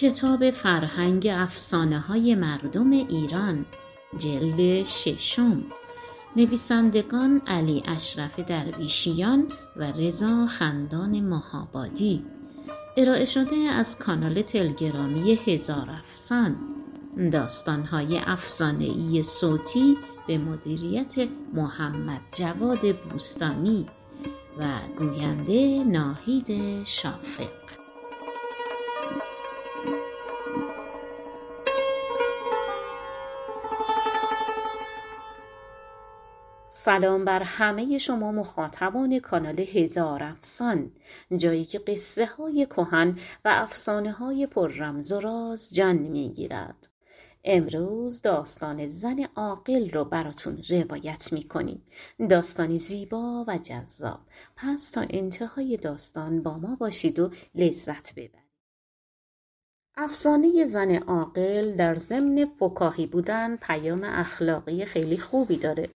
کتاب فرهنگ افسانه های مردم ایران جلد ششم. نویسندگان علی اشرف درویشیان و رضا خندان مهابادی ارائه شده از کانال تلگرامی هزار افسان. داستانهای افسانهای صوتی به مدیریت محمد جواد بوستانی و گوینده ناهید شافق. سلام بر همه شما مخاطبان کانال هزار افسان. جایی که قصه های کهن و افسانه های پر رمز و راز جان می‌گیرد. امروز داستان زن عاقل رو براتون روایت می‌کنیم. داستانی زیبا و جذاب. پس تا انتهای داستان با ما باشید و لذت ببرید. افسانه زن عاقل در ضمن فکاهی بودن پیام اخلاقی خیلی خوبی داره.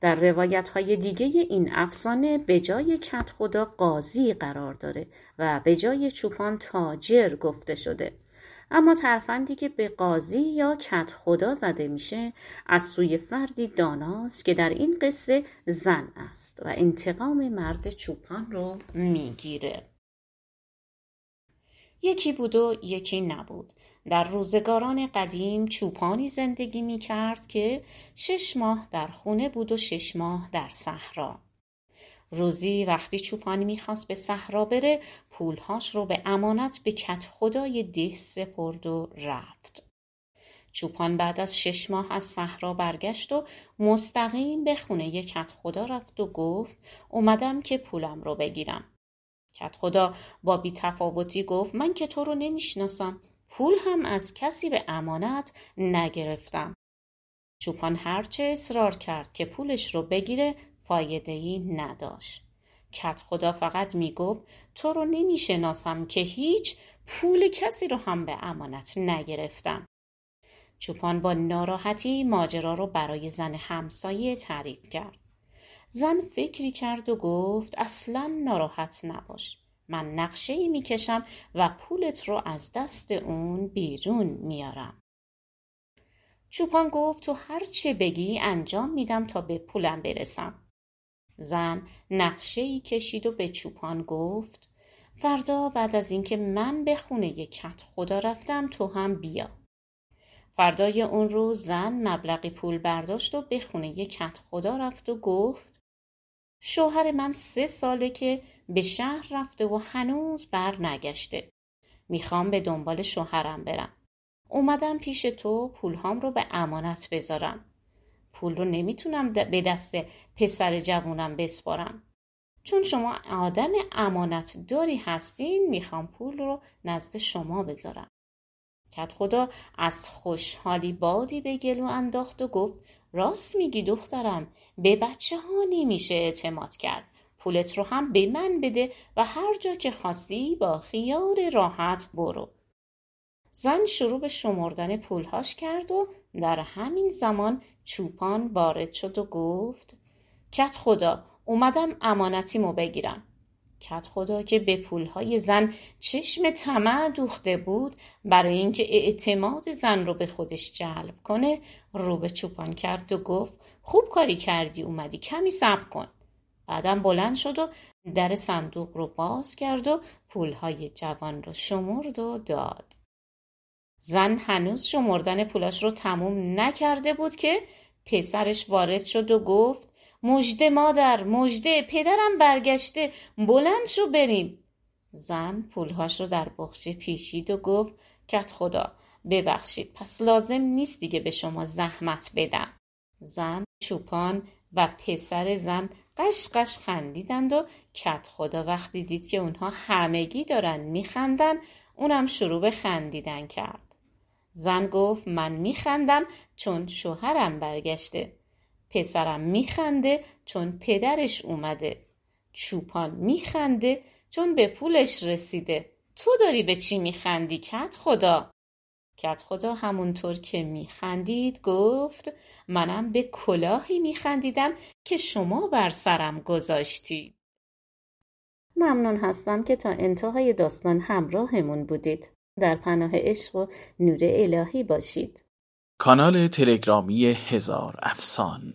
در روایت های دیگه این افسانه به جای کت خدا قاضی قرار داره و به جای چوپان تاجر گفته شده. اما ترفندی که به قاضی یا کت خدا زده میشه از سوی فردی داناست که در این قصه زن است و انتقام مرد چوپان رو می‌گیره. یکی بود و یکی نبود در روزگاران قدیم چوپانی زندگی می کرد که شش ماه در خونه بود و شش ماه در صحرا. روزی وقتی چوپانی می‌خواست به صحرا بره پولهاش رو به امانت به کت خدای ده سپرد و رفت. چوپان بعد از شش ماه از صحرا برگشت و مستقیم به خونه کت خدا رفت و گفت اومدم که پولم رو بگیرم. کت خدا با بیتفاوتی گفت من که تو رو نمی‌شناسم پول هم از کسی به امانت نگرفتم. چوپان هرچه اصرار کرد که پولش رو بگیره فایده ای نداشت. کت خدا فقط می‌گفت تو رو نمی‌شناسم که هیچ پول کسی رو هم به امانت نگرفتم. چوپان با ناراحتی ماجرا رو برای زن همسایه تعریف کرد. زن فکری کرد و گفت اصلا ناراحت نباش. من نقشه ای می‌کشم و پولت رو از دست اون بیرون میارم. چوپان گفت تو هر چه بگی انجام میدم تا به پولم برسم. زن نقشه ای کشید و به چوپان گفت فردا بعد از اینکه من به خونه کت خدا رفتم تو هم بیا. فردای اون روز زن مبلغی پول برداشت و به خونه کت خدا رفت و گفت شوهر من سه ساله که به شهر رفته و هنوز بر نگشته. می‌خوام به دنبال شوهرم برم. اومدم پیش تو پولهام رو به امانت بذارم. پول رو نمی‌تونم به دست پسر جوونم بسپارم. چون شما آدم امانت داری هستین می‌خوام پول رو نزد شما بذارم. کت خدا از خوشحالی بادی به گلو انداخت و گفت راست میگی دخترم به بچه ها نمیشه اعتماد کرد. پولت رو هم به من بده و هر جا که خواستی با خیال راحت برو. زن شروع به شمردن پولهاش کرد و در همین زمان چوپان وارد شد و گفت کت خدا اومدم امانتیمو بگیرم. کت خدا که به پولهای زن چشم طمع دوخته بود برای اینکه اعتماد زن رو به خودش جلب کنه. رو به چوپان کرد و گفت خوب کاری کردی اومدی کمی صبر کن. بعدم بلند شد و در صندوق رو باز کرد و پولهای جوان رو شمرد و داد. زن هنوز شمردن پولاش رو تموم نکرده بود که پسرش وارد شد و گفت مژده مادر مژده پدرم برگشته. بلند شو بریم. زن پولهاش رو در بخچه پیشید و گفت کت خدا ببخشید پس لازم نیست دیگه به شما زحمت بدم. زن چوپان و پسر زن قشقش خندیدند و کت خدا وقتی دید که اونها همگی دارن میخندن اونم شروع به خندیدن کرد. زن گفت من میخندم چون شوهرم برگشته. پسرم میخنده چون پدرش اومده. چوپان میخنده چون به پولش رسیده. تو داری به چی میخندی کت خدا کت خدا همونطور که میخندید گفت منم به کلاهی میخندیدم که شما بر سرم گذاشتید ممنون هستم که تا انتهای داستان همراهمون بودید. در پناه عشق و نور الهی باشید. کانال تلگرامی هزار افسان